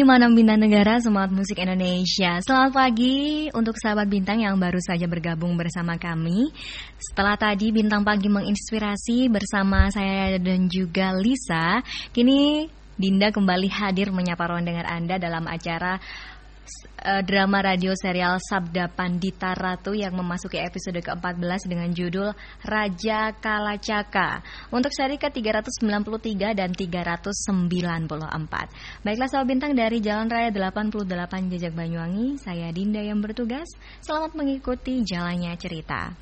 956 Bintang Negara Semangat Musik Indonesia. Selamat pagi untuk sahabat bintang yang baru saja bergabung bersama kami. Setelah tadi Bintang Pagi menginspirasi bersama saya dan juga Lisa Kini Dinda kembali hadir menyapa ruang dengar Anda dalam acara uh, drama radio serial Sabda Pandita Ratu yang memasuki episode ke-14 dengan judul Raja Kalacaka untuk seri ke-393 dan 394. Baiklah sahabat bintang dari Jalan Raya 88 Jejak Banyuwangi, saya Dinda yang bertugas. Selamat mengikuti jalannya cerita.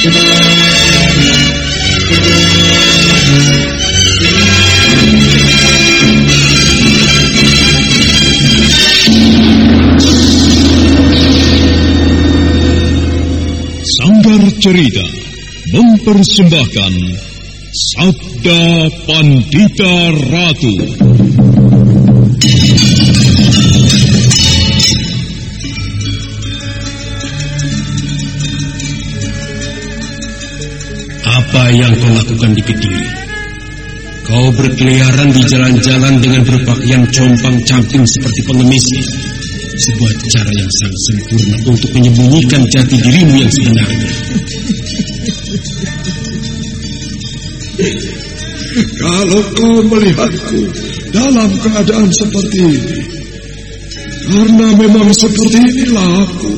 Sanggar Cerita mempersembahkan Sabda Pandita Ratu. Apa yang kau lakukan di Kediri? Kau berkeliaran di jalan-jalan dengan berpakaian compang-camping seperti pengemis. Sebuah cara yang sangat sempurna untuk menyembunyikan jati dirimu yang sebenarnya. Kalau kau melihatku dalam keadaan seperti ini, karena memang seperti inilah aku,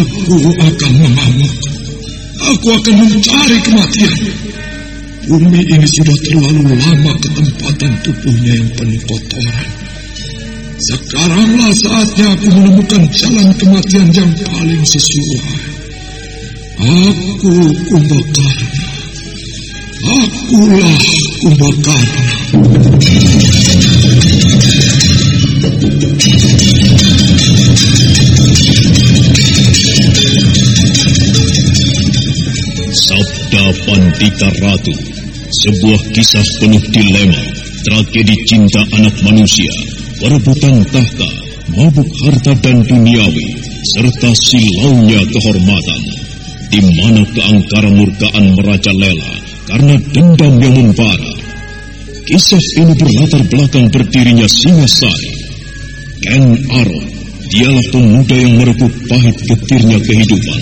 aku akan mengamuk. Aku akan mencari kematian. Bumi ini sudah terlalu lama ketempatan tubuhnya yang penuh kotoran. Sekaranglah saatnya aku menemukan jalan kematian yang paling sesuai. Aku Kumbakarna. Akulah Kumbakarna. Sabda Pandita Ratu, sebuah kisah penuh dilema, tragedi cinta anak manusia, perebutan tahta, mabuk harta dan duniawi, serta silaunya kehormatan, di mana keangkara murkaan merajalela karena dendam yang membara. Kisah ini berlatar belakang berdirinya Singasari. Ken Arok, dialah pemuda yang merebut pahit getirnya kehidupan.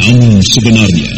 Namun sebenarnya,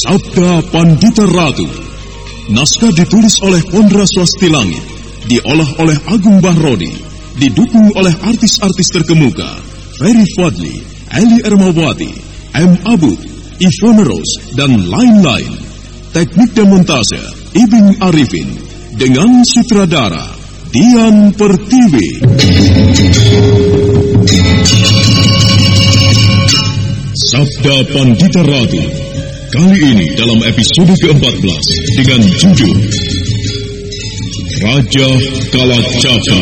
Sabda Pandita Ratu. Naskah ditulis oleh Pondra Swasti Langit, diolah oleh Agung Bahrodi, didukung oleh artis-artis terkemuka, Ferry Fadli, Eli Ermawati, M. Abud, Ivone Rose, dan lain-lain. Teknik dan montase, Ibing Arifin, dengan sutradara, Dian Pertiwi. Sabda Pandita Ratu Kali ini dalam episode ke-14 dengan judul Raja Kalacaka.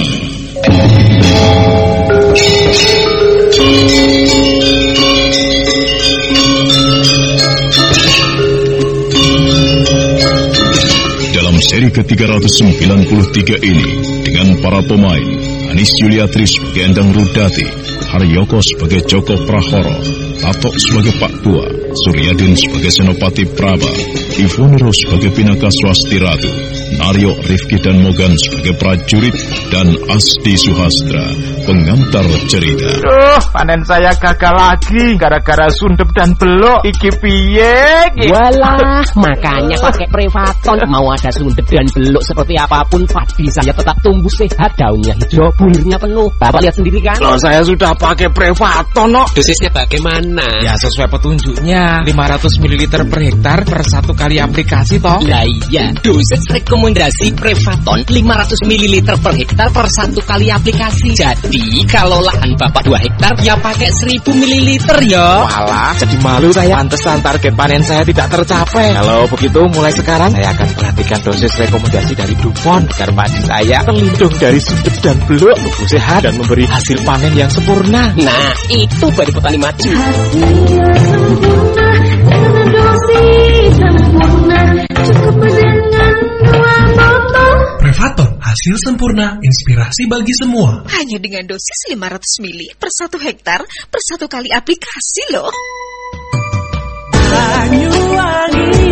Dalam seri ke-393 ini dengan para pemain Anis Yuliatri sebagai Endang Rudati, Haryoko sebagai Joko Prahoro, Tato sebagai Pak Tua, Suryadin sebagai Senopati Praba, Ivonero sebagai Pinaka Swasti Ratu, Naryo Rifki dan Mogan sebagai prajurit, dan Asti Suhastra, pengantar cerita. Duh, panen saya gagal lagi gara-gara sundep dan belok. Iki piye? Walah, makanya pakai Prevaton. Mau ada sundep dan belok seperti apa pun, padi saya tetap tumbuh sehat. Daunnya hijau, bulirnya penuh. Bapak lihat sendiri kan? Loh, saya sudah pakai Prevaton, no. Dosisnya bagaimana? Ya, sesuai petunjuknya. 500 ml per hektar per satu kali aplikasi, toh. Lah iya, dosis rekomendasi Prevaton 500 ml per hektar per satu kali aplikasi. Jadi, kalau lahan Bapak 2 hektar, ya pakai 1000 ml ya. Walah, jadi malu saya. Pantesan target panen saya tidak tercapai. Kalau begitu, mulai sekarang saya akan perhatikan dosis rekomendasi dari Dupont agar padi saya terlindung dari sundep dan beluk, tumbuh sehat dan memberi hasil panen yang sempurna. Nah, itu baru petani maju. Hasil sempurna, inspirasi bagi semua. Hanya dengan dosis 500 ml per satu hektar per satu kali aplikasi loh. Banyuwangi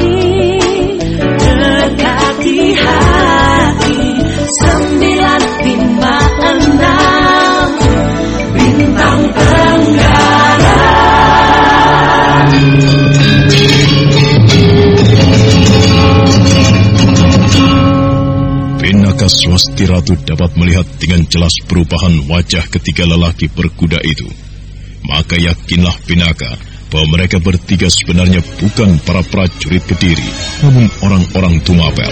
dekati hati sembilan Pinaka Swasti Ratu dapat melihat dengan jelas perubahan wajah ketiga lelaki berkuda itu. Maka yakinlah Pinaka bahwa mereka bertiga sebenarnya bukan para prajurit Kediri, namun orang-orang Tumapel.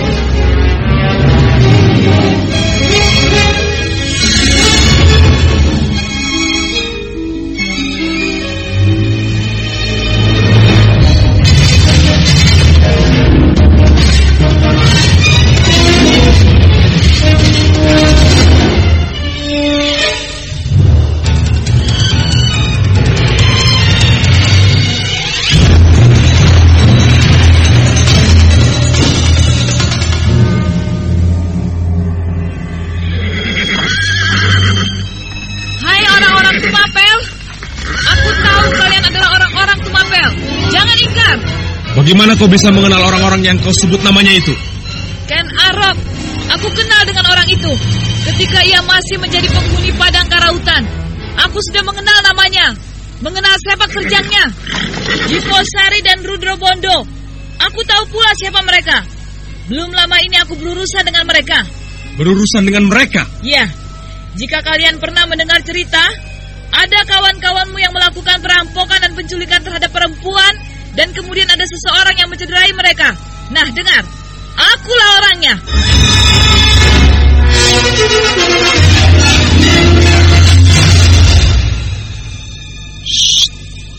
Bagaimana kau bisa mengenal orang-orang yang kau sebut namanya itu? Ken Arok, aku kenal dengan orang itu. Ketika ia masih menjadi penghuni padang karautan, aku sudah mengenal namanya, mengenal sepak terjangnya. Jiposari dan Rudro Bondo. Aku tahu pula siapa mereka. Belum lama ini aku berurusan dengan mereka. Berurusan dengan mereka? Ya, jika kalian pernah mendengar cerita, ada kawan-kawanmu yang melakukan perampokan dan penculikan terhadap perempuan, dan kemudian ada seseorang yang mencederai mereka. Nah, dengar, akulah orangnya.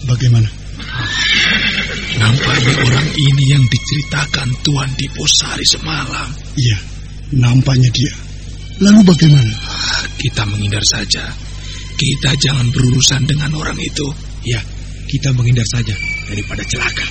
Bagaimana? Nampaknya orang ini yang diceritakan Tuan Diposari semalam. Iya, nampaknya dia. Lalu bagaimana? Kita menghindar saja. Kita jangan berurusan dengan orang itu. Ya, kita menghindar saja daripada celaka.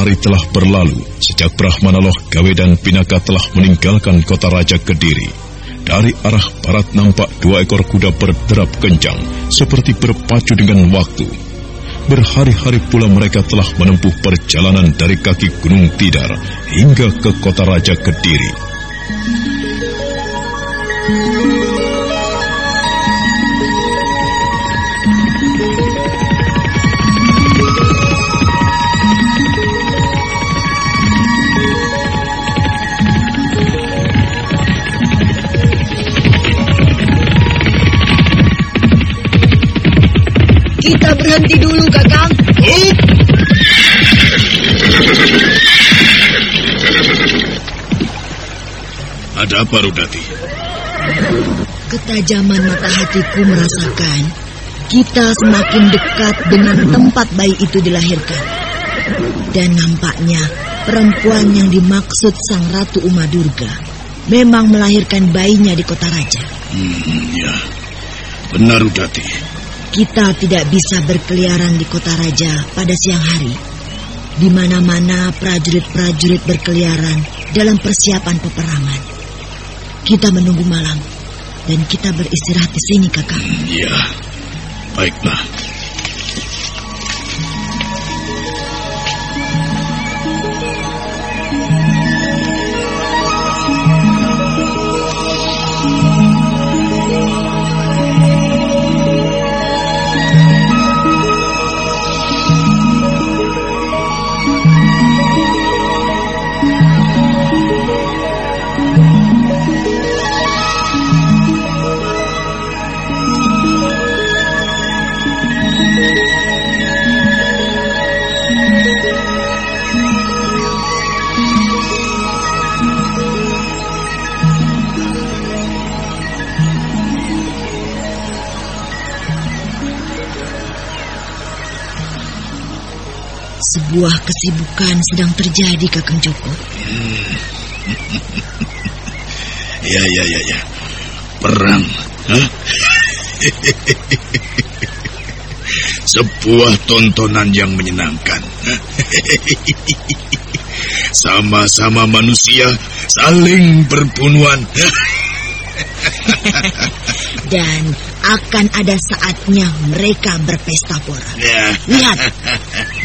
Hari telah berlalu sejak Brahmanaloh Gawe dan Pinaka telah meninggalkan kota Raja Kediri. Dari arah barat nampak dua ekor kuda berderap kencang seperti berpacu dengan waktu. berhari-hari pula mereka telah menempuh perjalanan dari kaki Gunung Tidar hingga ke kota Raja Kediri. Berhenti dulu, Kakang. Ada apa, Rudati? Ketajaman mata hatiku merasakan kita semakin dekat dengan tempat bayi itu dilahirkan. Dan nampaknya perempuan yang dimaksud Sang Ratu Uma Durga memang melahirkan bayinya di kota raja. Hmm, ya. Benar, Rudati. Kita tidak bisa berkeliaran di kota raja pada siang hari. Di mana-mana prajurit-prajurit berkeliaran dalam persiapan peperangan. Kita menunggu malam dan kita beristirahat di sini, Kakak. Iya. Baiklah. Sebuah kesibukan sedang terjadi, Kakang Joko. Ya, ya, ya, ya. Perang. Sebuah tontonan yang menyenangkan. Sama-sama manusia saling berbunuhan. Dan akan ada saatnya mereka berpesta pora. Ya. Lihat,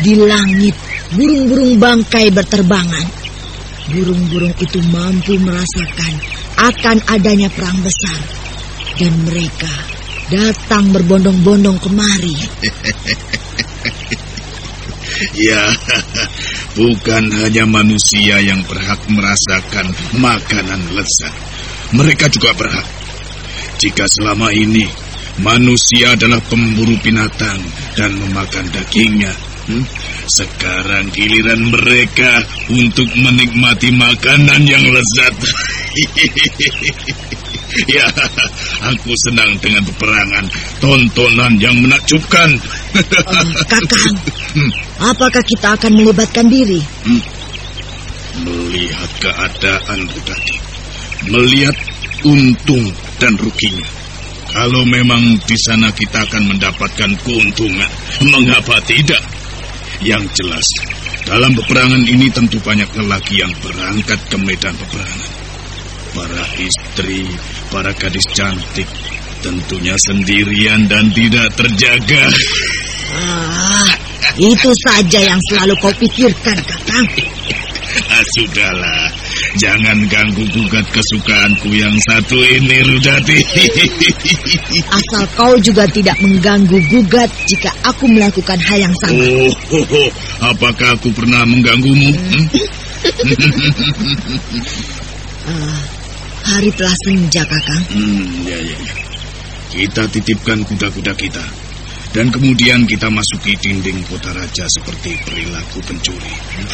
di langit burung-burung bangkai berterbangan. Burung-burung itu mampu merasakan akan adanya perang besar. Dan mereka datang berbondong-bondong kemari. Ya, bukan hanya manusia yang berhak merasakan makanan lezat. Mereka juga berhak. Jika selama ini manusia adalah pemburu binatang dan memakan dagingnya, hmm, sekarang giliran mereka untuk menikmati makanan yang lezat. ya, aku senang dengan peperangan, tontonan yang menakjubkan. Oh, kakang, apakah kita akan melibatkan diri? Hmm. Melihat keadaan Budati, melihat untung dan ruginya. Kalau memang di sana kita akan mendapatkan keuntungan, mengapa tidak? Yang jelas, dalam peperangan ini tentu banyak lelaki yang berangkat ke medan peperangan. Para istri, para gadis cantik, tentunya sendirian dan tidak terjaga. Ah, itu saja yang selalu kau pikirkan, Kakang. Ah, sudahlah, jangan ganggu gugat kesukaanku yang satu ini, Rudati. Asal kau juga tidak mengganggu gugat jika aku melakukan hal yang sama. Oh, Apakah aku pernah mengganggumu? Uh, hari telah senja, Kakang. Hmm, ya, ya, ya. Kita titipkan kuda-kuda kita. Dan kemudian kita masuki dinding kota raja seperti perilaku pencuri. Hmm.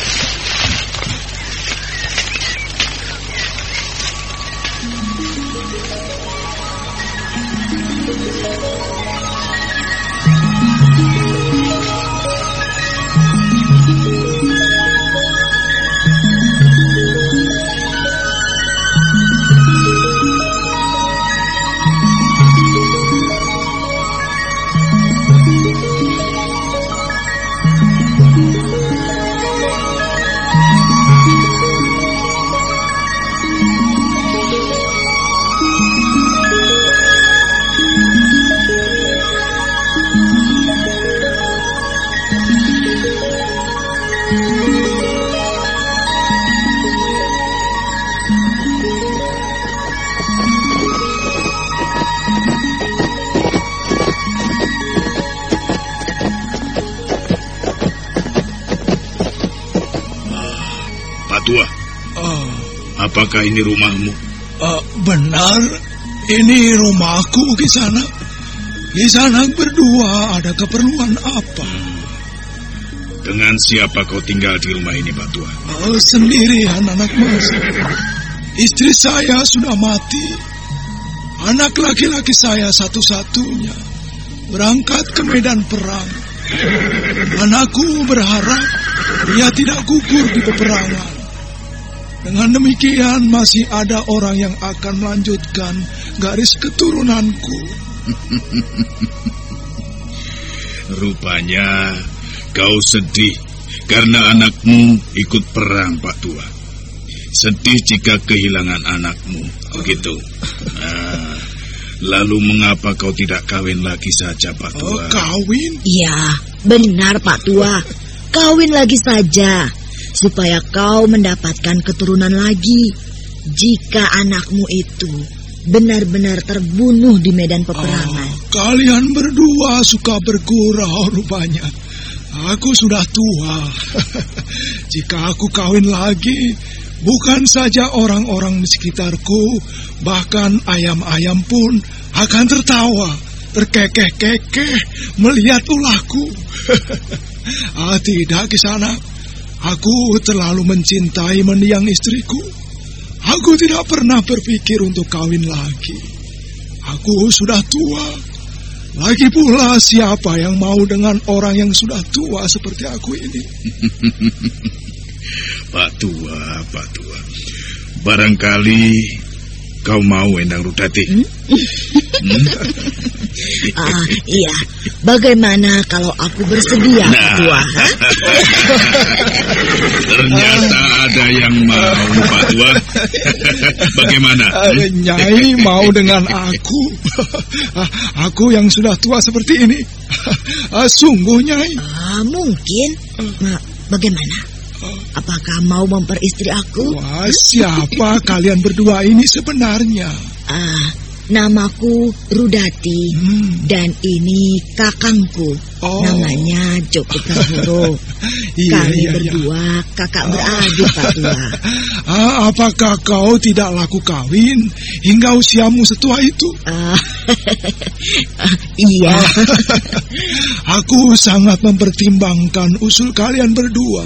Apakah ini rumahmu? eh, benar, ini rumahku di sana. Di sana berdua ada keperluan apa? Dengan siapa kau tinggal di rumah ini, Pak Tua? Oh, sendirian anak mas. Istri saya sudah mati. Anak laki-laki saya satu-satunya berangkat ke medan perang. Anakku berharap dia tidak gugur di peperangan. Dengan demikian masih ada orang yang akan melanjutkan garis keturunanku. Rupanya kau sedih karena anakmu ikut perang, Pak Tua. Sedih jika kehilangan anakmu, begitu. Nah, lalu mengapa kau tidak kawin lagi saja, Pak Tua? kawin? Iya, benar Pak Tua. Kawin lagi saja, supaya kau mendapatkan keturunan lagi. Jika anakmu itu benar-benar terbunuh di medan peperangan. Kalian berdua suka bergurau rupanya. Aku sudah tua. Jika aku kawin lagi, bukan saja orang-orang di sekitarku, bahkan ayam-ayam pun akan tertawa, terkekeh-kekeh melihat ulahku. ah, tidak ke sana. Aku terlalu mencintai mendiang istriku. Aku tidak pernah berpikir untuk kawin lagi. Aku sudah tua. Lagi pula siapa yang mau dengan orang yang sudah tua seperti aku ini? Pak Tua, Pak Tua. Barangkali kau mau Endang Rudati. Hmm? Ah, iya. Bagaimana kalau aku bersedia, Nah. Tua? ha? Ternyata ada yang mau, Pak Tua. Bagaimana? Eh, Nyai mau dengan aku? Ah, aku yang sudah tua seperti ini. Ah, Sungguh, Nyai. Ah, mungkin. Nah, bagaimana? Apakah mau memperistri aku? Wah, siapa kalian berdua ini sebenarnya? Ah, namaku Rudati dan ini kakangku. Oh. Namanya Joko Prahoro. Iya, Kami iya, iya. berdua kakak beradik, Pak Tua. Ah, apakah kau tidak laku kawin hingga usiamu setua itu? Ah, iya. Aku sangat mempertimbangkan usul kalian berdua.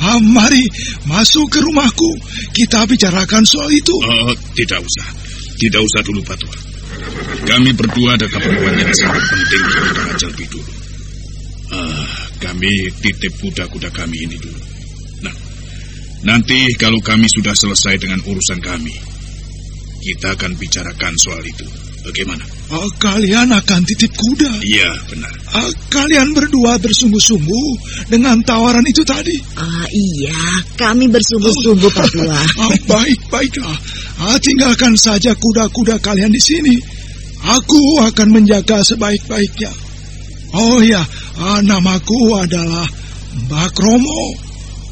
Ah, mari masuk ke rumahku. Kita bicarakan soal itu. Oh, tidak usah. Tidak usah dulu, Pak Tua. Kami berdua ada keperluan yang sangat penting untuk Raja lebih dulu. Ah, kami titip kuda-kuda kami ini dulu. Nah, nanti kalau kami sudah selesai dengan urusan kami, kita akan bicarakan soal itu. Bagaimana? Ah, kalian akan titip kuda. Iya, benar. Ah, kalian berdua bersungguh-sungguh dengan tawaran itu tadi. Ah, iya, kami bersungguh-sungguh, Pak Tua. Ah, baik, baiklah. Ah, tinggalkan saja kuda-kuda kalian di sini. Aku akan menjaga sebaik-baiknya. Oh ya, ah, namaku adalah Mbah Kromo.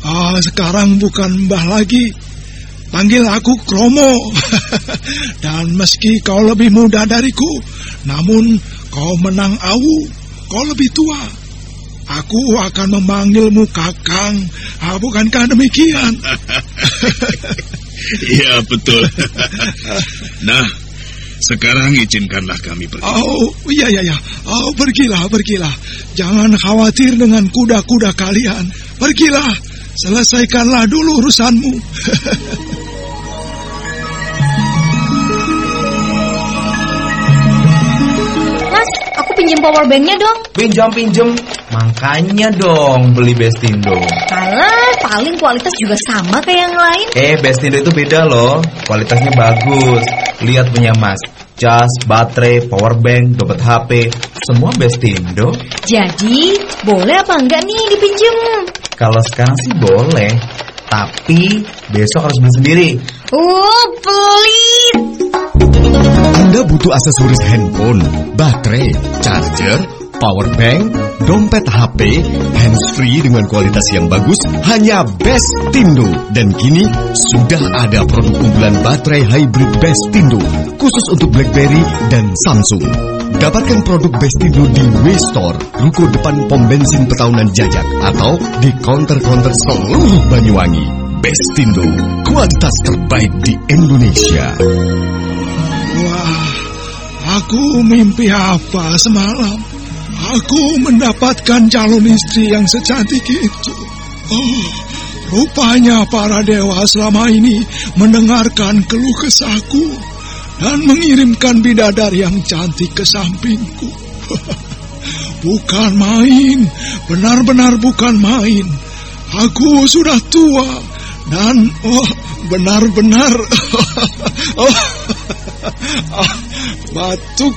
Ah, sekarang bukan Mbah lagi. Panggil aku Kromo. Dan meski kau lebih muda dariku, namun kau menang awu, kau lebih tua. Aku akan memanggilmu Kakang. Ah, bukankah demikian? Iya, betul. nah, sekarang izinkanlah kami pergi. Oh, iya, iya, iya. Oh, pergilah, pergilah. Jangan khawatir dengan kuda-kuda kalian. Pergilah, selesaikanlah dulu urusanmu. Aku pinjam power banknya dong. Pinjam-pinjem, makanya dong beli Bestindo. Alah, paling kualitas juga sama kayak yang lain. Eh, Bestindo itu beda loh, kualitasnya bagus. Lihat punya Mas, cas, baterai, power bank, dompet HP, semua Bestindo. Jadi, boleh apa enggak nih dipinjem? Kalau sekarang sih boleh, tapi besok harus beli sendiri. Uh, pelit. Anda butuh aksesoris handphone, baterai, charger, power bank, dompet HP, handsfree dengan kualitas yang bagus, hanya Bestindo. Dan kini sudah ada produk unggulan baterai hybrid Bestindo khusus untuk BlackBerry dan Samsung. Dapatkan produk Bestindo di W-Store, ruko depan pom bensin Petaunan Jajak, atau di counter-counter seluruh Banyuwangi. Bestindo, kualitas terbaik di Indonesia. Wah, aku mimpi apa semalam? Aku mendapatkan calon istri yang secantik itu. Oh, rupanya para dewa selama ini mendengarkan keluh kesahku dan mengirimkan bidadari yang cantik ke sampingku. bukan main, benar-benar bukan main. Aku sudah tua dan oh benar-benar oh batuk.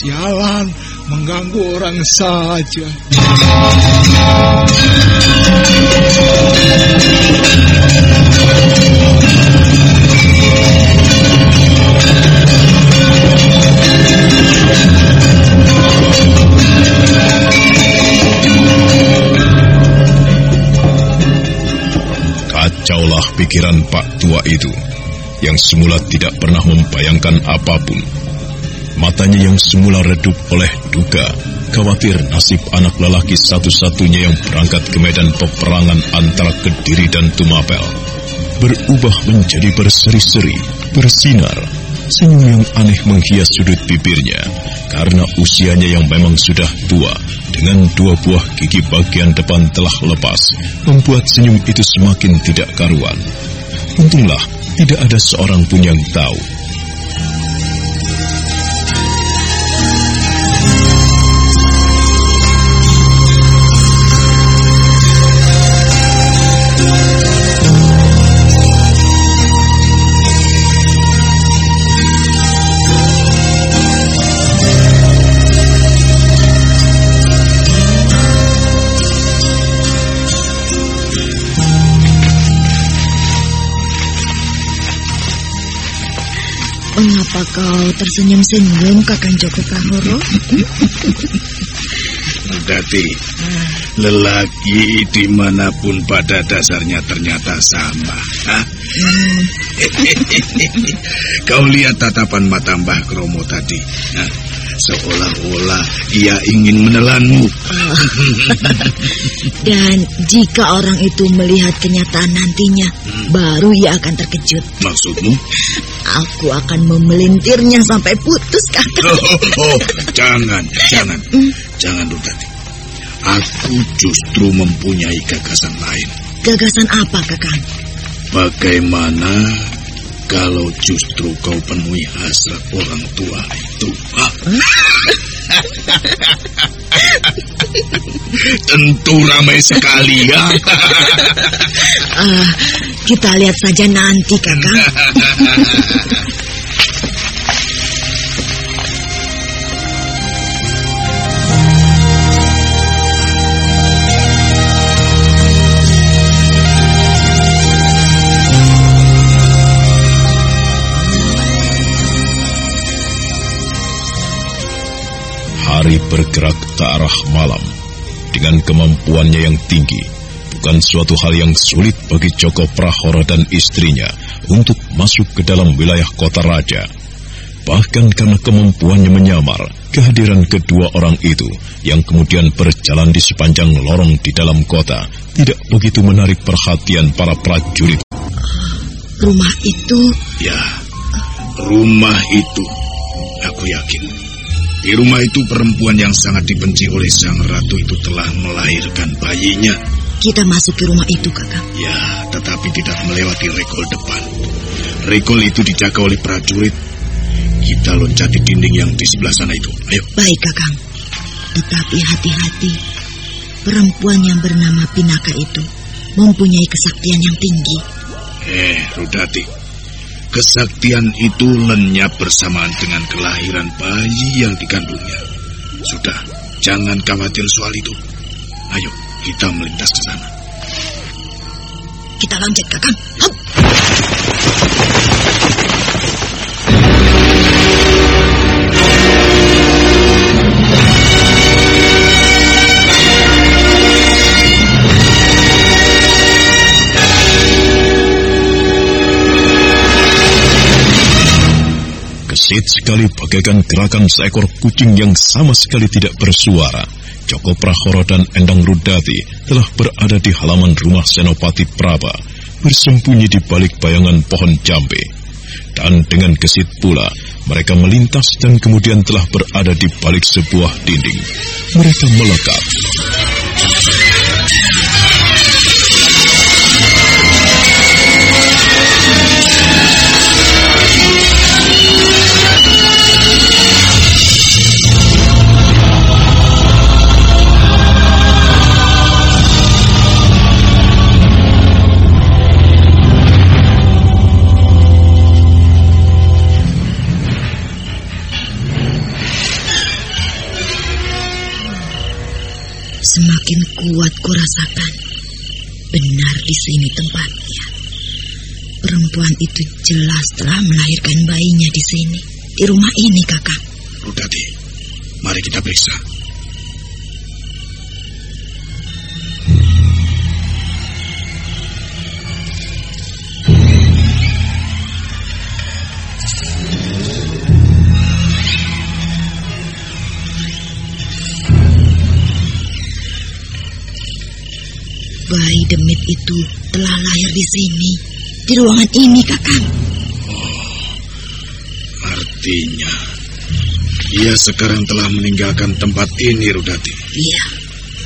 Sialan, mengganggu orang saja. Kacaulah pikiran Pak Tua itu, yang semula tidak pernah membayangkan apa pun Matanya yang semula redup oleh duka, khawatir nasib anak lelaki satu-satunya yang berangkat ke medan peperangan antara Kediri dan Tumapel, berubah menjadi berseri-seri, bersinar. Senyum yang aneh menghias sudut bibirnya karena usianya yang memang sudah tua dengan dua buah gigi bagian depan telah lepas membuat senyum itu semakin tidak karuan. Untunglah tidak ada seorang pun yang tahu Kau tersenyum-senyum, Kakang Joko Kahoro? Dati, lelaki di mana pun pada dasarnya ternyata sama. Hah? Hmm. Kau lihat tatapan mata Mbah Kromo tadi. Hah? Seolah-olah ia ingin menelanmu. Dan jika orang itu melihat kenyataan nantinya, hmm. baru ia akan terkejut. Maksudmu? Aku akan memelintirnya sampai putus, kakak. Oh, oh, oh, jangan, jangan, hmm. jangan Rudati. Aku justru mempunyai gagasan lain. Gagasan apa, kakak? Bagaimana kalau justru kau penuhi hasrat orang tua itu. Tentu ramai sekali ya. uh, kita lihat saja nanti, kakak. Hari bergerak ke arah malam dengan kemampuannya yang tinggi. Bukan suatu hal yang sulit bagi Joko Prahora dan istrinya untuk masuk ke dalam wilayah kota raja. Bahkan karena kemampuannya menyamar, kehadiran kedua orang itu yang kemudian berjalan di sepanjang lorong di dalam kota tidak begitu menarik perhatian para prajurit. Rumah itu? Ya, rumah itu. Aku yakin di rumah itu perempuan yang sangat dibenci oleh sang ratu itu telah melahirkan bayinya. Kita masuk ke rumah itu, kakak. Ya, tetapi tidak melewati rekol depan. Rekol itu dijaga oleh prajurit. Kita loncati dinding yang di sebelah sana itu. Ayo. Baik, kakak. Tetapi hati-hati. Perempuan yang bernama Pinaka itu mempunyai kesaktian yang tinggi. Eh, Rudati. Kesaktian itu lenyap bersamaan dengan kelahiran bayi yang dikandungnya. Sudah, jangan khawatir soal itu. Ayo, kita melintas ke sana. Kita loncat, Kakang. Hop. Sedikit sekali bagaikan gerakan seekor kucing yang sama sekali tidak bersuara. Joko Prahoro dan Endang Rudati telah berada di halaman rumah Senopati Praba, bersembunyi di balik bayangan pohon jambe. Dan dengan gesit pula, mereka melintas dan kemudian telah berada di balik sebuah dinding. Mereka melekat. Semakin kuat kurasakan. Benar di sini tempatnya. Perempuan itu jelas telah melahirkan bayinya di sini. Di rumah ini, kakak. Rudati, mari kita periksa. Bayi demit itu telah lahir di sini. Di ruangan ini, kakak. Artinya, ia sekarang telah meninggalkan tempat ini, Rudati. Iya,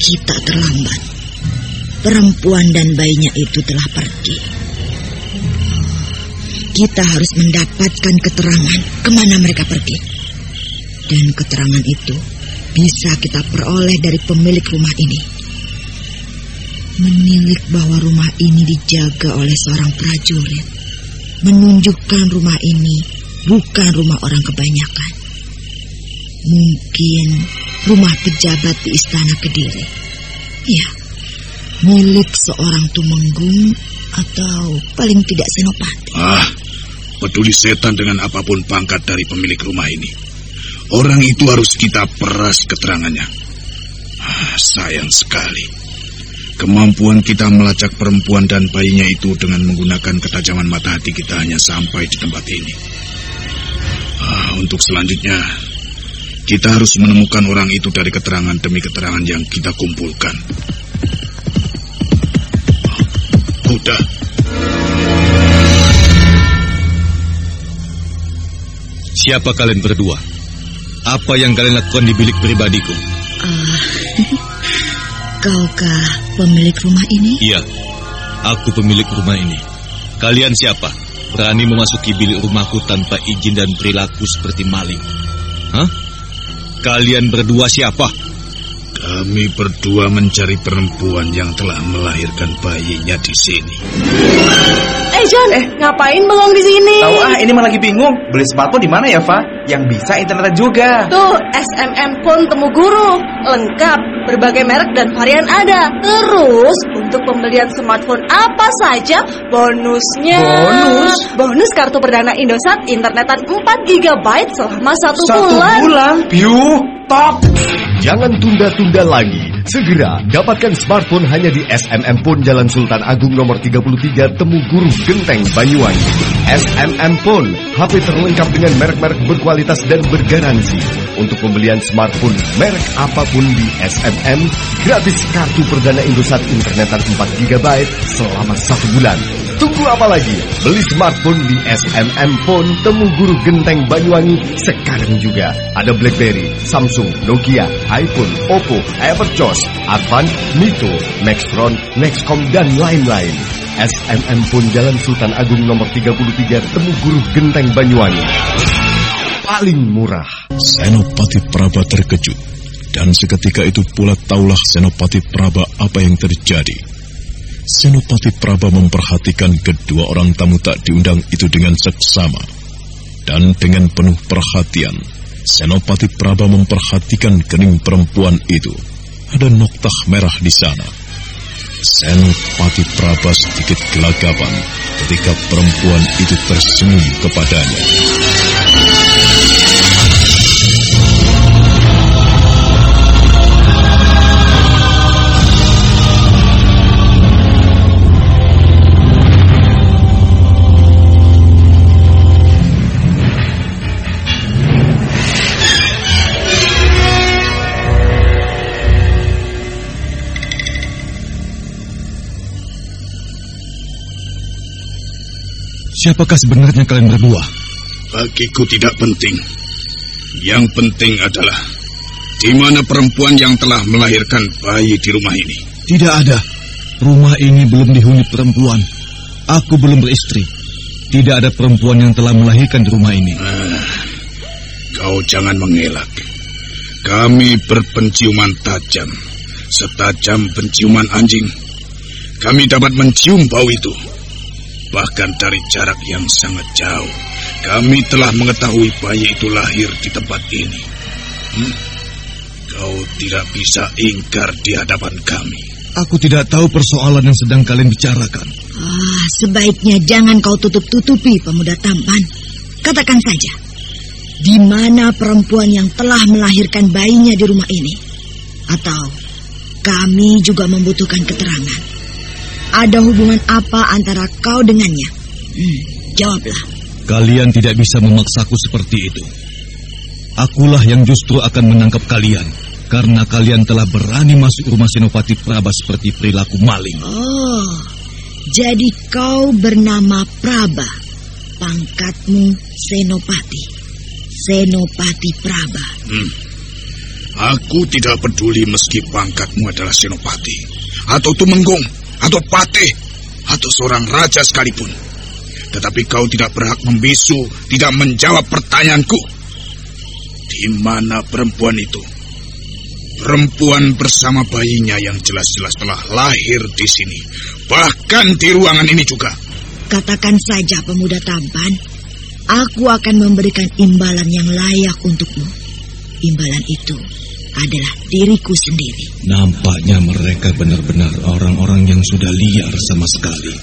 kita terlambat. Perempuan dan bayinya itu telah pergi. Kita harus mendapatkan keterangan ke mana mereka pergi. Dan keterangan itu bisa kita peroleh dari pemilik rumah ini. Menilik bahwa rumah ini dijaga oleh seorang prajurit. Menunjukkan rumah ini bukan rumah orang kebanyakan. Mungkin rumah pejabat di istana Kediri. Ya, milik seorang tumenggung atau paling tidak senopati. Ah, peduli setan dengan apa pun pangkat dari pemilik rumah ini. Orang itu harus kita peras keterangannya. Ah, sayang sekali. Kemampuan kita melacak perempuan dan bayinya itu dengan menggunakan ketajaman mata hati kita hanya sampai di tempat ini. Ah, untuk selanjutnya, kita harus menemukan orang itu dari keterangan demi keterangan yang kita kumpulkan. Ah, Kuda. Siapa kalian berdua? Apa yang kalian lakukan di bilik pribadiku? Ah, kaukah pemilik rumah ini? Iya, aku pemilik rumah ini. Kalian siapa? Berani memasuki bilik rumahku tanpa izin dan perilaku seperti maling. Hah? Kalian berdua siapa? Kami berdua mencari perempuan yang telah melahirkan bayinya di sini. Eh John, eh. ngapain bengong di sini? Tahu ah, ini mah lagi bingung. Beli smartphone di mana ya, Fa? Yang bisa internet juga. Tuh, SMM Phone Temu Guru. Lengkap, berbagai merek dan varian ada. Terus, untuk pembelian smartphone apa saja, bonusnya... Bonus? Bonus kartu perdana Indosat internetan 4 GB selama satu, Satu bulan. bulan? Piu, top! Jangan tunda-tunda lagi. Segera dapatkan smartphone hanya di SMM Phone Jalan Sultan Agung nomor 33 Temu Guru Genteng Banyuwangi. SMM Phone, HP terlengkap dengan merek-merek berkualitas dan bergaransi. Untuk pembelian smartphone merek apa pun di SMM, gratis kartu perdana Indosat internetan 4 GB selama satu bulan. Tunggu apa lagi? Beli smartphone di SMM Phone Temu Guru Genteng Banyuwangi sekarang juga. Ada BlackBerry, Samsung, Nokia, iPhone, Oppo, Everchoss, Advan, Mito, Maxtron, Nexcom, dan lain-lain. SMM Phone Jalan Sultan Agung nomor 33 Temu Guru Genteng Banyuwangi. Paling murah. Senopati Praba terkejut. Dan seketika itu pula taulah Senopati Praba apa yang terjadi. Senopati Praba memperhatikan kedua orang tamu tak diundang itu dengan seksama. Dan dengan penuh perhatian, Senopati Praba memperhatikan kening perempuan itu. Ada noktah merah di sana. Senopati Praba sedikit gelagapan ketika perempuan itu tersenyum kepadanya. Siapakah sebenarnya kalian berdua? Bagiku tidak penting. Yang penting adalah di mana perempuan yang telah melahirkan bayi di rumah ini. Tidak ada. Rumah ini belum dihuni perempuan. Aku belum beristri. Tidak ada perempuan yang telah melahirkan di rumah ini. Ah, kau jangan mengelak. Kami berpenciuman tajam, setajam penciuman anjing. Kami dapat mencium bau itu. Bahkan dari jarak yang sangat jauh, kami telah mengetahui bayi itu lahir di tempat ini. Hmm? Kau tidak bisa ingkar di hadapan kami. Aku tidak tahu persoalan yang sedang kalian bicarakan. Ah, sebaiknya jangan kau tutup-tutupi pemuda tampan. Katakan saja, di mana perempuan yang telah melahirkan bayinya di rumah ini? Atau kami juga membutuhkan keterangan. Ada hubungan apa antara kau dengannya? Hmm, jawablah. Kalian tidak bisa memaksaku seperti itu. Akulah yang justru akan menangkap kalian karena kalian telah berani masuk rumah Senopati Praba seperti perilaku maling. Oh, jadi kau bernama Praba. Pangkatmu Senopati. Senopati Praba. Hmm. Aku tidak peduli meski pangkatmu adalah Senopati, atau Tumenggong, atau Patih, atau seorang raja sekalipun. Tetapi kau tidak berhak membisu, tidak menjawab pertanyaanku. Di mana perempuan itu? Perempuan bersama bayinya yang jelas-jelas telah lahir di sini, bahkan di ruangan ini juga. Katakan saja pemuda tampan, aku akan memberikan imbalan yang layak untukmu. Imbalan itu adalah diriku sendiri. Nampaknya mereka benar-benar orang-orang yang sudah liar sama sekali.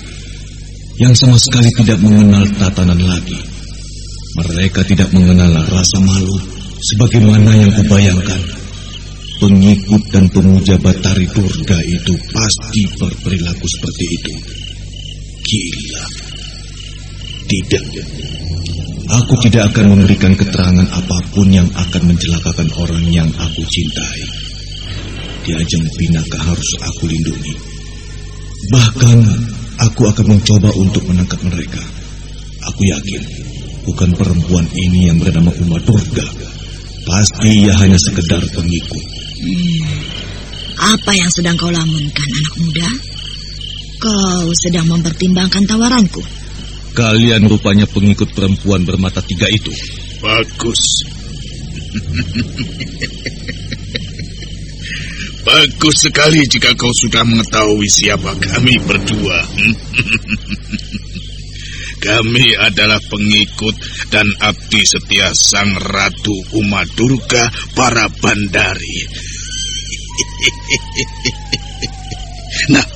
Yang sama sekali tidak mengenal tatanan lagi. Mereka tidak mengenal rasa malu sebagaimana yang kubayangkan. Pengikut dan pemuja Batari Durga itu pasti berperilaku seperti itu. Gila. Tidak. Aku tidak akan memberikan keterangan apa pun yang akan mencelakakan orang yang aku cintai. Di ajang binaka harus aku lindungi. Bahkan aku akan mencoba untuk menangkap mereka. Aku yakin bukan perempuan ini yang bernama Uma Durga. Pasti ia hanya sekedar pengikut. Hmm, apa yang sedang kau lamunkan, anak muda? Kau sedang mempertimbangkan tawaranku. Kalian rupanya pengikut perempuan bermata tiga itu. Bagus. Bagus sekali jika kau sudah mengetahui siapa kami berdua. kami adalah pengikut dan abdi setia Sang Ratu Uma Durga para bandari. nah,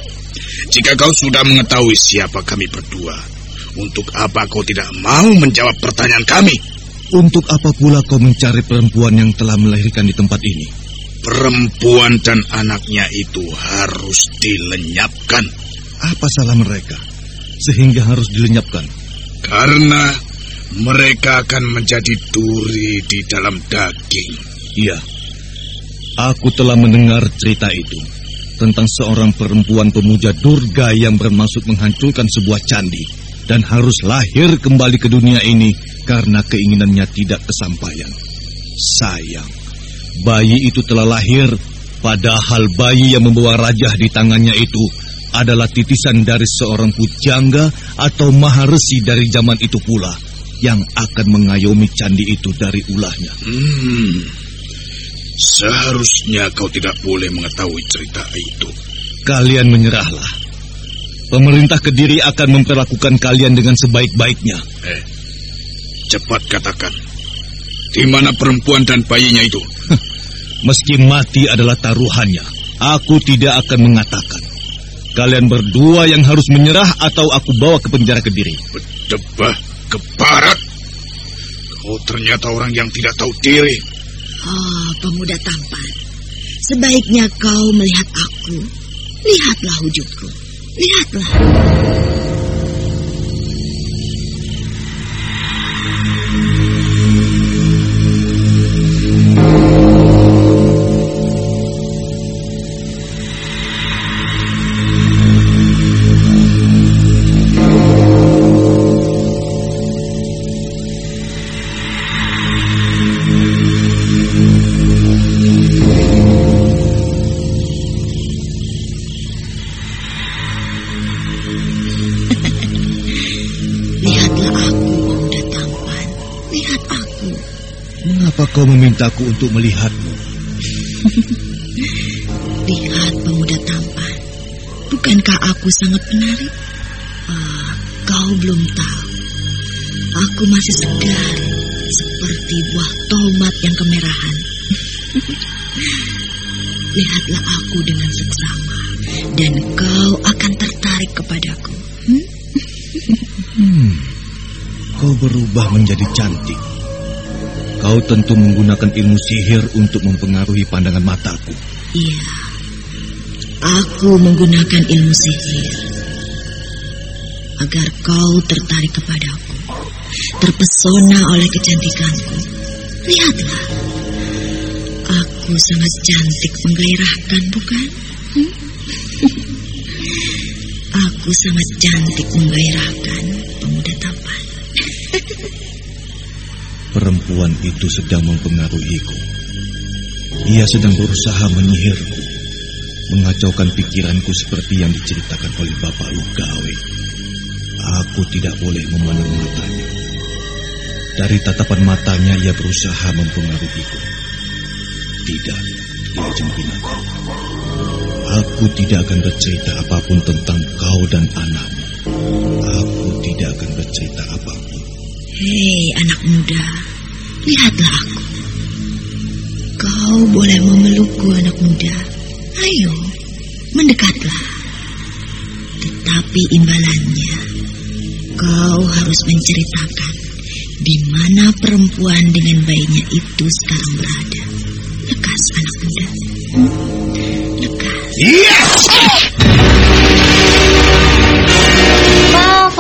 jika kau sudah mengetahui siapa kami berdua, untuk apa kau tidak mau menjawab pertanyaan kami? Untuk apa pula kau mencari perempuan yang telah melahirkan di tempat ini? Perempuan dan anaknya itu harus dilenyapkan. Apa salah mereka? Sehingga harus dilenyapkan? Karena mereka akan menjadi duri di dalam daging. Iya. Aku telah mendengar cerita itu tentang seorang perempuan pemuja Durga yang bermaksud menghancurkan sebuah candi dan harus lahir kembali ke dunia ini karena keinginannya tidak kesampaian. Sayang, bayi itu telah lahir, padahal bayi yang membawa rajah di tangannya itu adalah titisan dari seorang pujangga atau maharesi dari zaman itu pula yang akan mengayomi candi itu dari ulahnya. Hmm, seharusnya kau tidak boleh mengetahui cerita itu. Kalian menyerahlah. Pemerintah Kediri akan memperlakukan kalian dengan sebaik-baiknya. Eh, cepat katakan. Di mana perempuan dan bayinya itu? Meski mati adalah taruhannya, aku tidak akan mengatakan. Kalian berdua yang harus menyerah atau aku bawa ke penjara Kediri. Berdebah ke barat. Kau ternyata orang yang tidak tahu diri. Oh, pemuda tampan. Sebaiknya kau melihat aku. Lihatlah wujudku. Lihatlah. Kau memintaku untuk melihatmu? Lihat pemuda tampan. Bukankah aku sangat menarik? Ah, kau belum tahu. Aku masih segar, seperti buah tomat yang kemerahan. Lihatlah aku dengan seksama, dan kau akan tertarik kepadaku. Hmm? Hmm, kau berubah menjadi cantik. Kau tentu menggunakan ilmu sihir untuk mempengaruhi pandangan mataku. Iya, aku menggunakan ilmu sihir agar kau tertarik kepadaku, terpesona oleh kecantikanku. Lihatlah, aku sangat cantik menggairahkan, bukan? Hmm? aku sangat cantik menggairahkan, Perempuan itu sedang mempengaruhiku. Ia sedang berusaha menyihirku, mengacaukan pikiranku seperti yang diceritakan oleh Bapak Lugawe. Aku tidak boleh memandang matanya. Dari tatapan matanya ia berusaha mempengaruhiku. Tidak, tidak jempinakan. Aku tidak akan bercerita apa pun tentang kau dan anakmu. Aku tidak akan bercerita apa pun. Hei anak muda, lihatlah aku. Kau boleh memelukku anak muda. Ayo, mendekatlah. Tetapi imbalannya, kau harus menceritakan di mana perempuan dengan bayinya itu sekarang berada. Lekas anak muda. Lekas. Iya.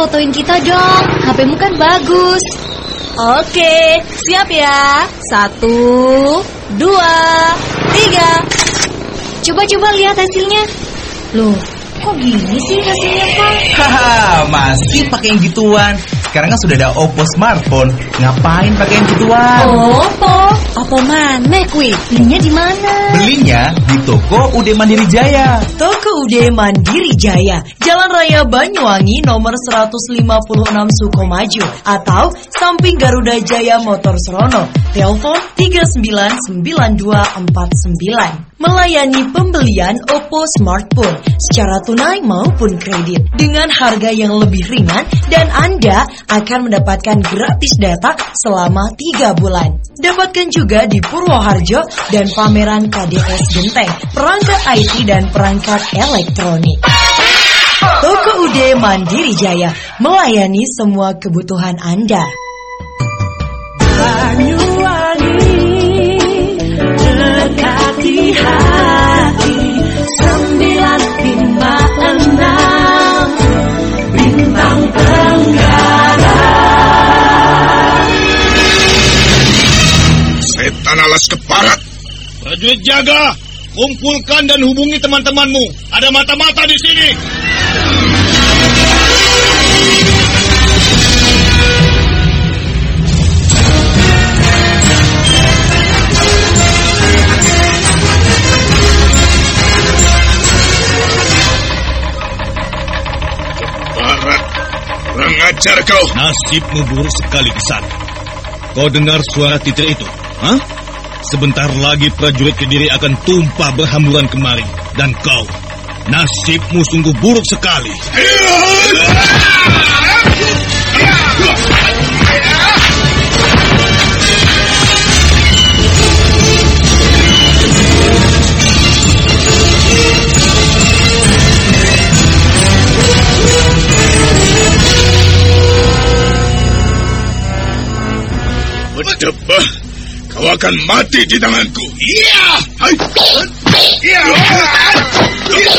Fotoin kita dong. HPmu kan bagus. Oke, siap ya. Satu, dua, tiga. Coba-coba lihat hasilnya. Loh, kok gini sih hasilnya, Kang? Haha, masih pakai yang gituan. Sekarang kan sudah ada Oppo smartphone. Ngapain pakai yang gituan? Oppo? Oppo mana kui? Belinya di mana? Belinya di toko Ude Mandiri Jaya. Toko Ude Mandiri Jaya, Jalan Raya Banyuwangi nomor 156 Sukomaju atau samping Garuda Jaya Motor Serono. Telepon 399249. Melayani pembelian Oppo smartphone secara tunai maupun kredit dengan harga yang lebih ringan dan Anda akan mendapatkan gratis data selama 3 bulan. Dapatkan juga di Purwoharjo dan pameran KDS Genteng, perangkat IT dan perangkat elektronik. Toko Ude Mandiri Jaya melayani semua kebutuhan Anda. Setan alas keparat. Prajurit jaga, kumpulkan dan hubungi teman-temanmu. Ada mata-mata di sini. Kurang ajar kau. Nasibmu buruk sekali di sana. Kau dengar suara titir itu? Hah? Sebentar lagi prajurit Kediri akan tumpah berhamburan kemari. Dan kau, nasibmu sungguh buruk sekali. cepat kau akan mati di tanganku. Iya! Iya! Iya!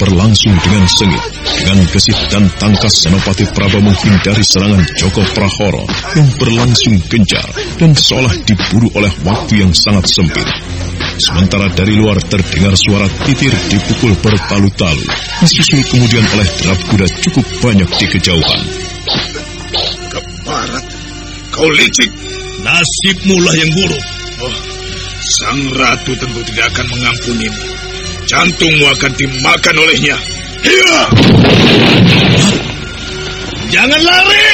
Berlangsung dengan sengit. Dengan gesit dan tangkas Senopati Praba menghindari serangan Joko Prahoro yang berlangsung gencar dan seolah diburu oleh waktu yang sangat sempit. Sementara dari luar terdengar suara titir dipukul bertalu-talu, disusul kemudian oleh derap kuda cukup banyak di kejauhan. Keparat, kau licik. Nasibmu lah yang buruk. Oh, sang ratu tentu tidak akan mengampunimu. Jantungmu akan dimakan olehnya. Iya! Jangan lari!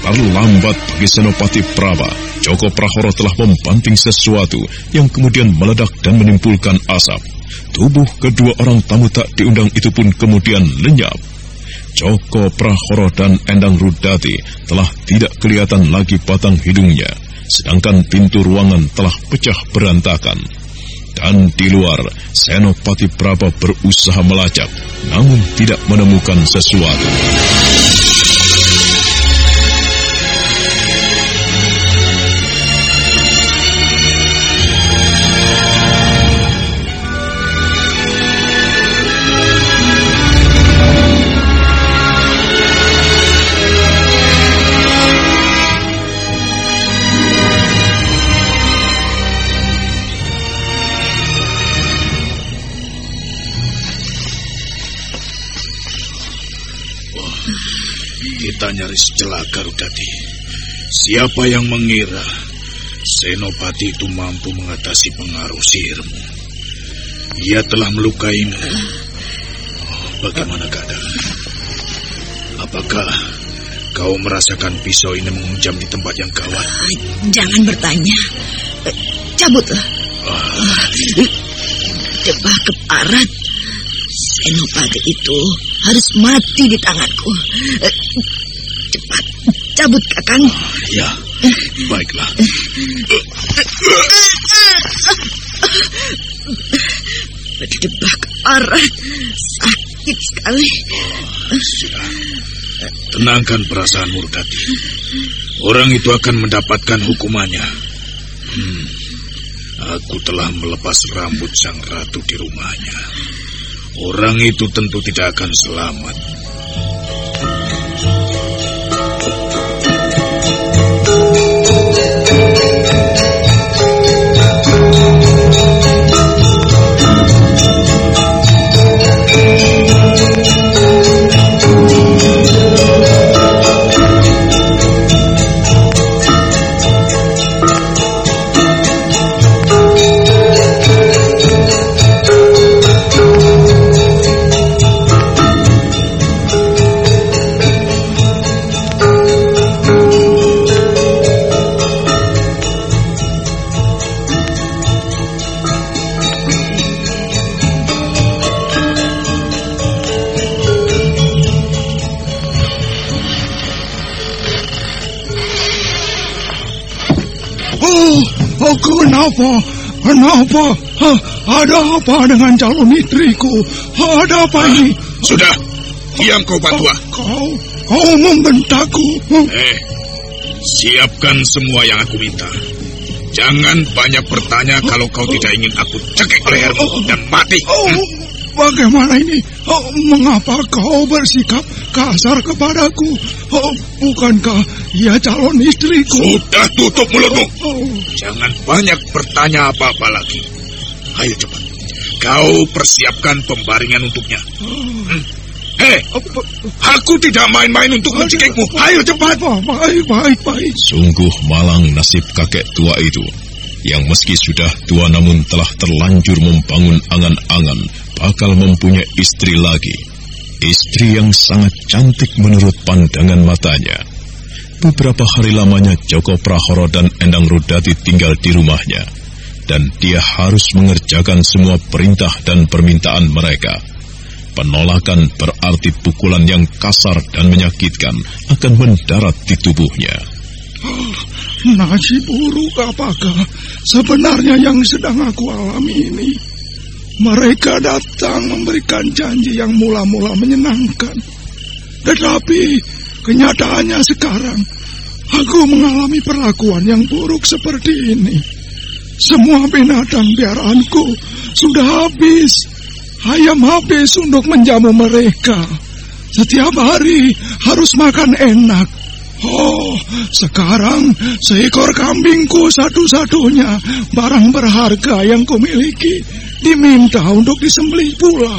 Terlambat bagi Senopati Praba, Joko Prahoro telah membanting sesuatu yang kemudian meledak dan menimbulkan asap. Tubuh kedua orang tamu tak diundang itu pun kemudian lenyap. Joko Prahoro dan Endang Rudati telah tidak kelihatan lagi batang hidungnya, sedangkan pintu ruangan telah pecah berantakan. Dan di luar, Senopati Praba berusaha melacak, namun tidak menemukan sesuatu. Siapa yang mengira Senopati itu mampu mengatasi pengaruh sihirmu? Ia telah melukaimu. Oh, bagaimana keadaan? Apakah kau merasakan pisau ini menghunjam di tempat yang gawat? Jangan bertanya. Eh, Cabutlah. Ah, Jebah keparat. Senopati itu harus mati di tanganku. Cabut kakang. ya, baiklah. Berjebak keparat. Sakit sekali. Tenangkan perasaan Murdati. Orang itu akan mendapatkan hukumannya. Hmm, aku telah melepas rambut sang ratu di rumahnya. Orang itu tentu tidak akan selamat. Apa dengan calon istriku? Ada apa ini? Sudah, diam kau Patua. Kau, kau membentakku. Huh? Eh, siapkan semua yang aku minta. Jangan banyak bertanya kalau kau tidak ingin aku cekik lehermu dan mati. Oh, bagaimana ini? Oh, mengapa kau bersikap kasar kepadaku? Oh, bukankah ia calon istriku? Sudah tutup mulutmu. Oh, Jangan banyak bertanya apa-apa lagi. Ayo cepat. Kau persiapkan pembaringan untuknya. Hmm. Eh, aku tidak main-main untuk mencekikmu. Ayo cepat. baik, baik, baik. Sungguh malang nasib kakek tua itu, yang meski sudah tua namun telah terlanjur membangun angan-angan bakal mempunyai istri lagi. Istri yang sangat cantik menurut pandangan matanya. Beberapa hari lamanya Joko Prahoro dan Endang Rudati tinggal di rumahnya. Dan dia harus mengerjakan semua perintah dan permintaan mereka. Penolakan berarti pukulan yang kasar dan menyakitkan akan mendarat di tubuhnya. Nasib buruk apakah sebenarnya yang sedang aku alami ini? Mereka datang memberikan janji yang mula-mula menyenangkan. Tetapi kenyataannya sekarang aku mengalami perlakuan yang buruk seperti ini. Semua binatang piaraanku sudah habis. Ayam habis untuk menjamu mereka. Setiap hari harus makan enak. Oh, sekarang seekor kambingku satu-satunya barang berharga yang kumiliki diminta untuk disembelih pula.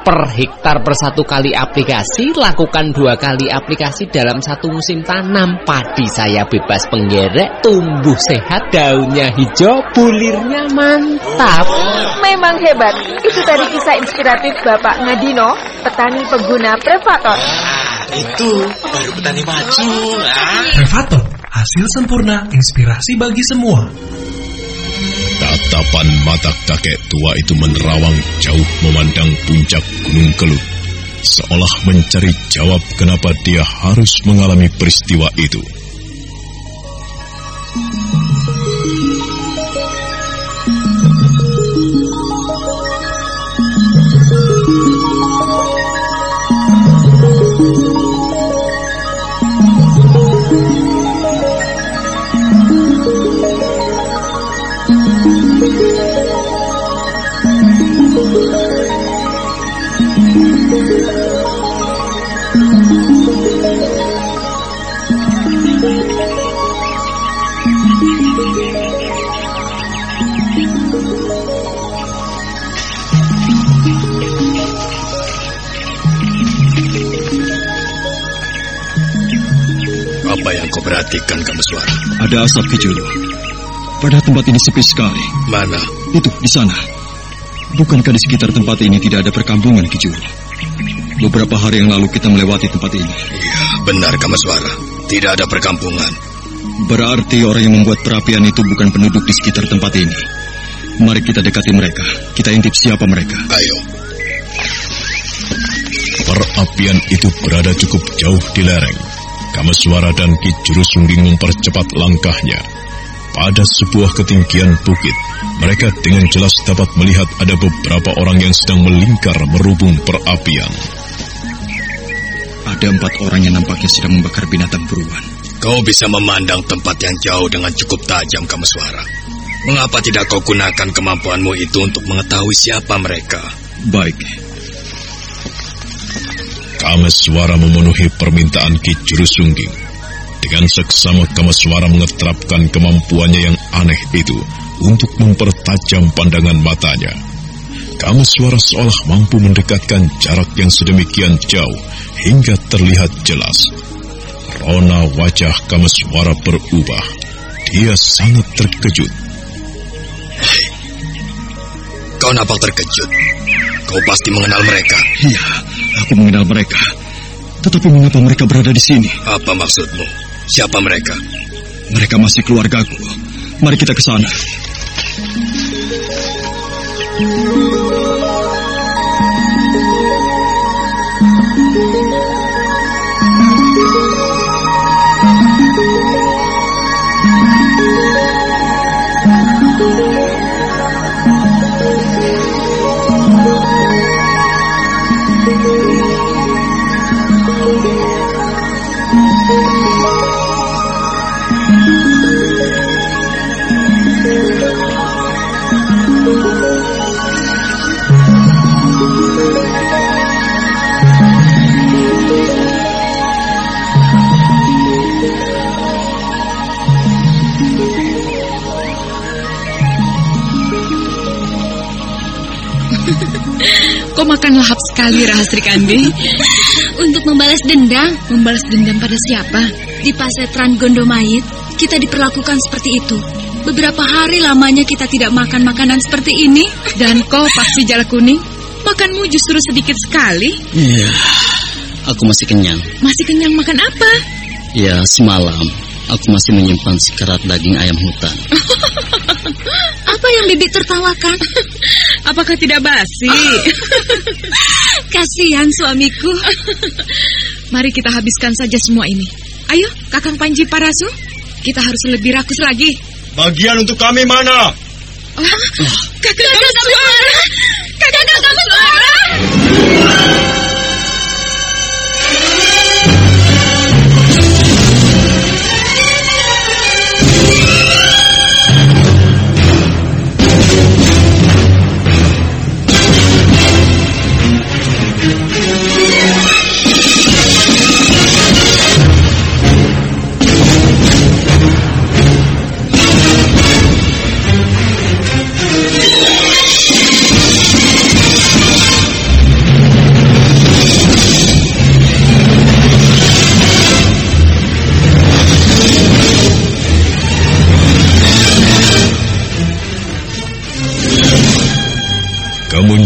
per hektar per satu kali aplikasi, lakukan dua kali aplikasi dalam satu musim tanam. Padi saya bebas penggerek, tumbuh sehat, daunnya hijau, bulirnya mantap. Memang hebat. Itu tadi kisah inspiratif Bapak Ngadino, petani pengguna Prevator. Itu baru petani maju. Ah. Prevator, hasil sempurna inspirasi bagi semua. Tatapan mata kakek tua itu menerawang jauh memandang puncak Gunung Kelut. Seolah mencari jawab kenapa dia harus mengalami peristiwa itu. Perhatikan, kamu suara? Ada asap kejulu. Pada tempat ini sepi sekali. Mana? Itu, di sana. Bukankah di sekitar tempat ini tidak ada perkampungan kejulu? Beberapa hari yang lalu kita melewati tempat ini. Iya, benar kamu suara. Tidak ada perkampungan. Berarti orang yang membuat perapian itu bukan penduduk di sekitar tempat ini. Mari kita dekati mereka. Kita intip siapa mereka. Ayo. Perapian itu berada cukup jauh di lereng. Kameswara dan Ki Juru Sungging mempercepat langkahnya. Pada sebuah ketinggian bukit, mereka dengan jelas dapat melihat ada beberapa orang yang sedang melingkar merubung perapian. Ada empat orang yang nampaknya sedang membakar binatang buruan. Kau bisa memandang tempat yang jauh dengan cukup tajam, Kameswara. Mengapa tidak kau gunakan kemampuanmu itu untuk mengetahui siapa mereka? Baik. Kameswara memenuhi permintaan Ki Juru Sungging. Dengan seksama Kameswara mengeterapkan kemampuannya yang aneh itu untuk mempertajam pandangan matanya. Kameswara seolah mampu mendekatkan jarak yang sedemikian jauh hingga terlihat jelas. Rona wajah Kameswara berubah. Dia sangat terkejut. Kau nampak terkejut. Kau pasti mengenal mereka. Iya, aku mengenal mereka. Tetapi mengapa mereka berada di sini? Apa maksudmu? Siapa mereka? Mereka masih keluargaku. Mari kita ke sana. Kau makan lahap sekali, Rahastri Kandi. Untuk membalas dendam. Membalas dendam pada siapa? Di Pasetran Gondomait, kita diperlakukan seperti itu. Beberapa hari lamanya kita tidak makan makanan seperti ini. Dan kau paksi jala kuning, makanmu justru sedikit sekali. Iya, aku masih kenyang. Masih kenyang makan apa? Ya, semalam aku masih menyimpan sekerat daging ayam hutan. Apa yang Bibi tertawakan? Apakah tidak basi? Kasihan suamiku. Mari kita habiskan saja semua ini. Ayo, Kakang Panji Parasu, kita harus lebih rakus lagi. Bagian untuk kami mana? Oh, kakak kamu suara! Kakak kamu suara!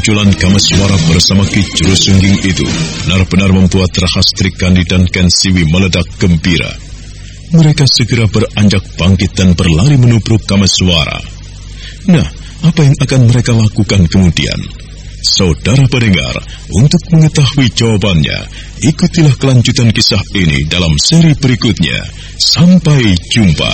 Kemunculan Kamaswara bersama Ki Sungging itu benar-benar membuat Rahastri Kandi dan Ken Siwi meledak gembira. Mereka segera beranjak bangkit dan berlari menubruk Kamaswara. Nah, apa yang akan mereka lakukan kemudian? Saudara pendengar, untuk mengetahui jawabannya, ikutilah kelanjutan kisah ini dalam seri berikutnya. Sampai jumpa.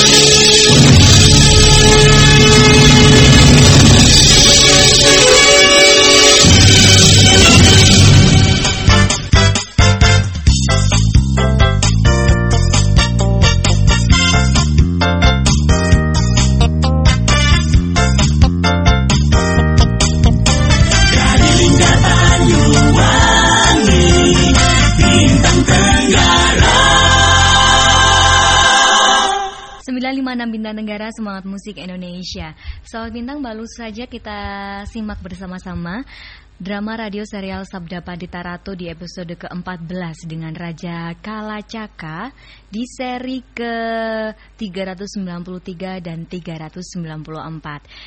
956 Bintang Tenggara Semangat Musik Indonesia Soal Bintang baru saja kita simak bersama-sama Drama radio serial Sabda Pandita Ratu di episode ke-14 dengan Raja Kalacaka di seri ke-393 dan 394.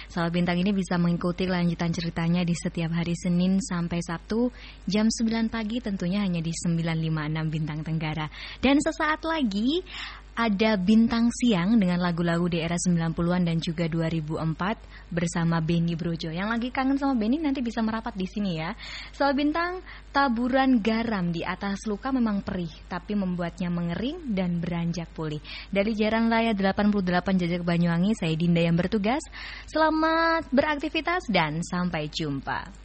Soal Bintang ini bisa mengikuti lanjutan ceritanya di setiap hari Senin sampai Sabtu jam 9 pagi tentunya hanya di 956 Bintang Tenggara. Dan sesaat lagi ada Bintang Siang dengan lagu-lagu di era 90-an dan juga 2004 bersama Benny Brojo. Yang lagi kangen sama Benny nanti bisa merapat di sini ya. Soal Bintang, taburan garam di atas luka memang perih, tapi membuatnya mengering dan beranjak pulih. Dari Jalan Raya 88 Jajak Banyuwangi, saya Dinda yang bertugas. Selamat beraktivitas dan sampai jumpa.